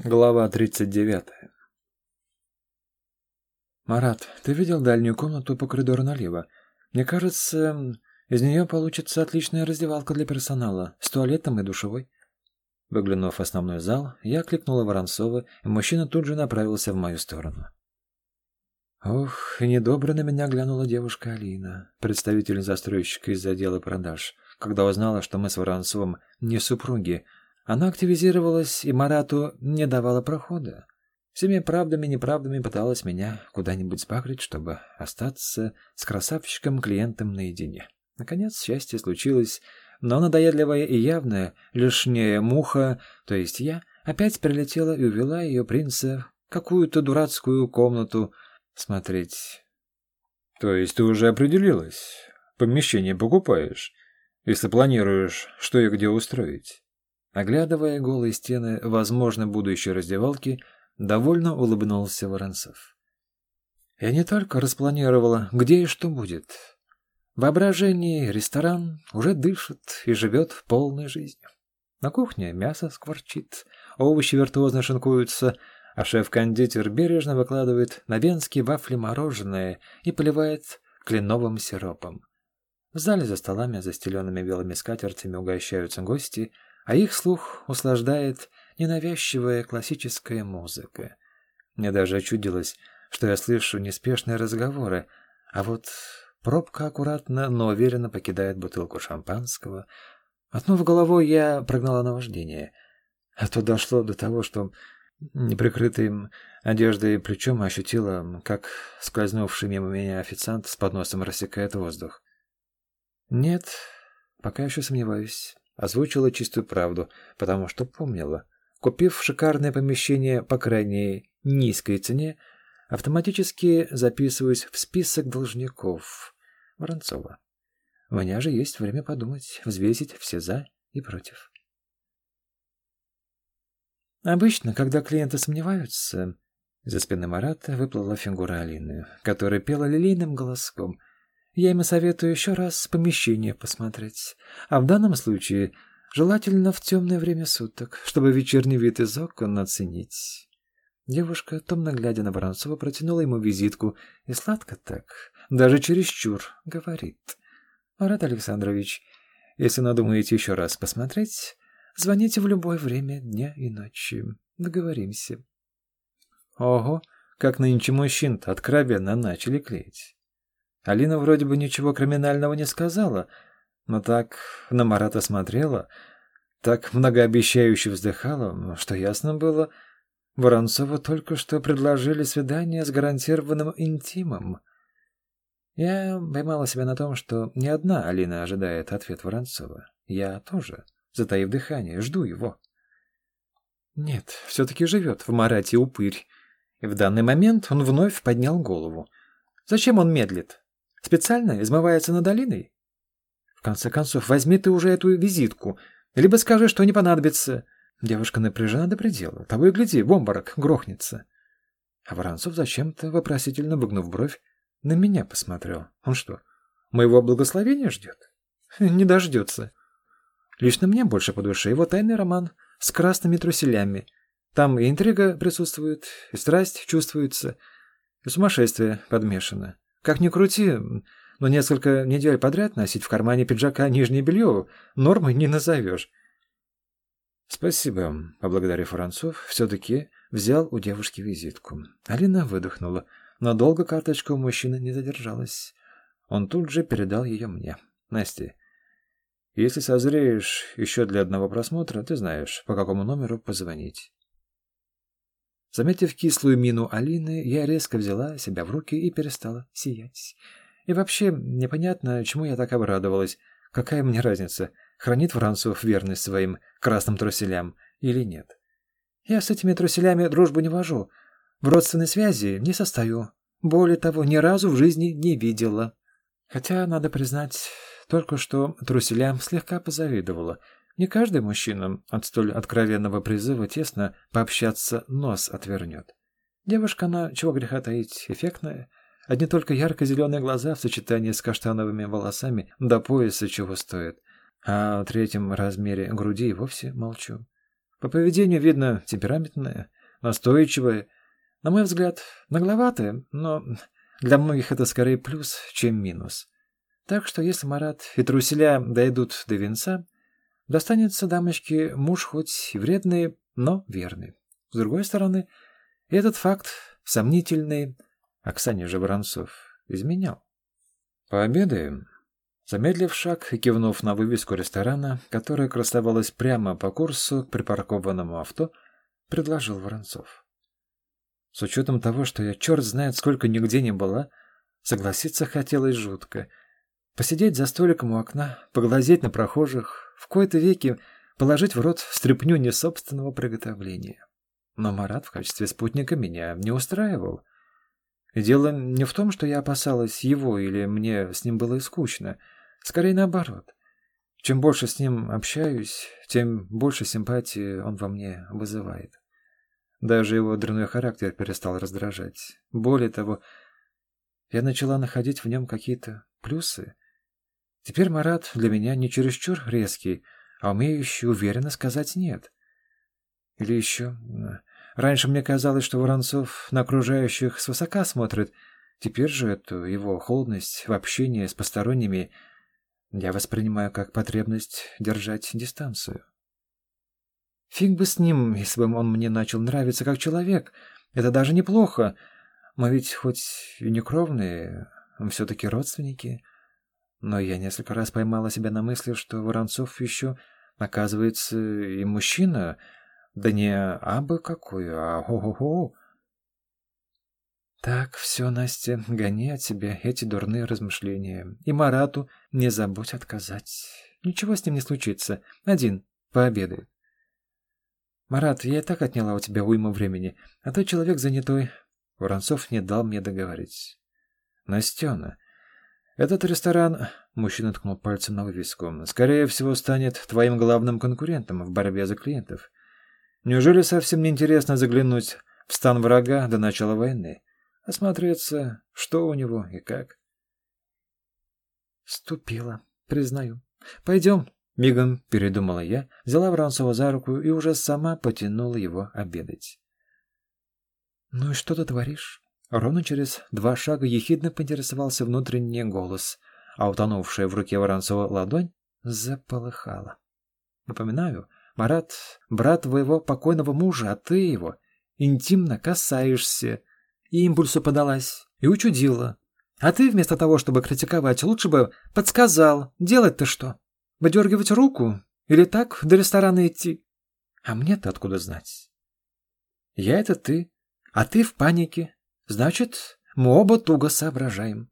Глава 39. «Марат, ты видел дальнюю комнату по коридору налево? Мне кажется, из нее получится отличная раздевалка для персонала, с туалетом и душевой». Выглянув в основной зал, я кликнула Воронцова, и мужчина тут же направился в мою сторону. Ох, недобро на меня глянула девушка Алина, представитель застройщика из отдела продаж, когда узнала, что мы с Воронцовым не супруги, она активизировалась и Марату не давала прохода. Всеми правдами и неправдами пыталась меня куда-нибудь сбагрить, чтобы остаться с красавчиком-клиентом наедине. Наконец, счастье случилось, но надоедливая и явная, лишняя муха, то есть я, опять прилетела и увела ее принца в какую-то дурацкую комнату смотреть. То есть ты уже определилась? Помещение покупаешь, если планируешь, что и где устроить? Оглядывая голые стены, возможно, будущей раздевалки, довольно улыбнулся Воронцов. Я не только распланировала, где и что будет. Воображение ресторан уже дышит и живет полной жизнью. На кухне мясо скворчит, овощи виртуозно шинкуются, а шеф-кондитер бережно выкладывает на венские вафли мороженое и поливает кленовым сиропом. В зале за столами, застеленными белыми скатертями, угощаются гости — а их слух услаждает ненавязчивая классическая музыка. Мне даже чудилось, что я слышу неспешные разговоры, а вот пробка аккуратно, но уверенно покидает бутылку шампанского. Отнув головой, я прогнала наваждение. А то дошло до того, что неприкрытым одеждой плечом ощутила, как скользнувший мимо меня официант с подносом рассекает воздух. Нет, пока еще сомневаюсь озвучила чистую правду, потому что помнила. Купив шикарное помещение по крайней низкой цене, автоматически записываюсь в список должников Воронцова. У меня же есть время подумать, взвесить все «за» и «против». Обычно, когда клиенты сомневаются, за спины Марата выплыла фигура Алины, которая пела лилейным голоском — я им советую еще раз помещение посмотреть. А в данном случае желательно в темное время суток, чтобы вечерний вид из окон оценить. Девушка, томно глядя на Воронцова, протянула ему визитку, и сладко так, даже чересчур, говорит. «Марат Александрович, если надумаете еще раз посмотреть, звоните в любое время дня и ночи. Договоримся». Ого, как нынче мужчин-то откровенно начали клеить. Алина вроде бы ничего криминального не сказала, но так на Марата смотрела, так многообещающе вздыхала, что ясно было, Воронцову только что предложили свидание с гарантированным интимом. Я поймала себя на том, что не одна Алина ожидает ответ Воронцова. Я тоже, затаив дыхание, жду его. Нет, все-таки живет в Марате упырь. И в данный момент он вновь поднял голову. Зачем он медлит? Специально измывается над долиной? В конце концов, возьми ты уже эту визитку, либо скажи, что не понадобится. Девушка напряжена до предела. Того и гляди, в обморок грохнется. А Воронцов зачем-то, вопросительно выгнув бровь, на меня посмотрел. Он что, моего благословения ждет? Не дождется. Лично мне больше по душе его тайный роман с красными труселями. Там и интрига присутствует, и страсть чувствуется, и сумасшествие подмешано. Как ни крути, но несколько недель подряд носить в кармане пиджака нижнее белье нормой не назовешь. Спасибо, поблагодарив Францов, все-таки взял у девушки визитку. Алина выдохнула, но долго карточка у мужчины не задержалась. Он тут же передал ее мне. Настя, если созреешь еще для одного просмотра, ты знаешь, по какому номеру позвонить. Заметив кислую мину Алины, я резко взяла себя в руки и перестала сиять. И вообще, непонятно, чему я так обрадовалась. Какая мне разница, хранит Францев верность своим красным труселям или нет? Я с этими труселями дружбу не вожу, в родственной связи не состою. Более того, ни разу в жизни не видела. Хотя, надо признать, только что труселям слегка позавидовала — не каждый мужчина от столь откровенного призыва тесно пообщаться нос отвернет. Девушка, она, чего греха таить, эффектная. Одни только ярко-зеленые глаза в сочетании с каштановыми волосами до пояса чего стоит. А о третьем размере груди и вовсе молчу. По поведению видно темпераментная, настойчивая, на мой взгляд, нагловатая, но для многих это скорее плюс, чем минус. Так что если Марат и Труселя дойдут до венца, достанется дамочке муж хоть вредный, но верный. С другой стороны, этот факт сомнительный Оксане же Воронцов изменял. «Пообедаем?» Замедлив шаг и кивнув на вывеску ресторана, которая красовалась прямо по курсу к припаркованному авто, предложил Воронцов. С учетом того, что я черт знает сколько нигде не была, согласиться хотелось жутко. Посидеть за столиком у окна, поглазеть на прохожих, в кои-то веки положить в рот стряпню несобственного приготовления. Но Марат в качестве спутника меня не устраивал. Дело не в том, что я опасалась его или мне с ним было скучно. Скорее наоборот. Чем больше с ним общаюсь, тем больше симпатии он во мне вызывает. Даже его дрянной характер перестал раздражать. Более того, я начала находить в нем какие-то плюсы. Теперь Марат для меня не чересчур резкий, а умеющий уверенно сказать «нет». Или еще... Раньше мне казалось, что Воронцов на окружающих свысока смотрит. Теперь же эту его холодность в общении с посторонними я воспринимаю как потребность держать дистанцию. Фиг бы с ним, если бы он мне начал нравиться как человек. Это даже неплохо. Мы ведь хоть и не кровные, все-таки родственники. Но я несколько раз поймала себя на мысли, что Воронцов еще, оказывается, и мужчина, да не абы какой, а о-хо-хо. Так, все, Настя, гони от себя эти дурные размышления. И Марату не забудь отказать. Ничего с ним не случится. Один пообедает. Марат, я и так отняла у тебя уйму времени, а ты человек занятой. Воронцов не дал мне договорить. Настена, этот ресторан, мужчина ткнул пальцем на вывеску, скорее всего станет твоим главным конкурентом в борьбе за клиентов. Неужели совсем не интересно заглянуть в стан врага до начала войны? Осмотреться, что у него и как? Ступила, признаю. Пойдем. Мигом передумала я, взяла Воронцова за руку и уже сама потянула его обедать. «Ну и что ты творишь?» Ровно через два шага ехидно поинтересовался внутренний голос, а утонувшая в руке Воронцова ладонь заполыхала. Напоминаю, Марат — брат твоего покойного мужа, а ты его интимно касаешься. И импульсу подалась, и учудила. А ты вместо того, чтобы критиковать, лучше бы подсказал, делать-то что? Выдергивать руку? Или так до ресторана идти? А мне-то откуда знать? Я — это ты, а ты в панике. Значит, мы оба туго соображаем.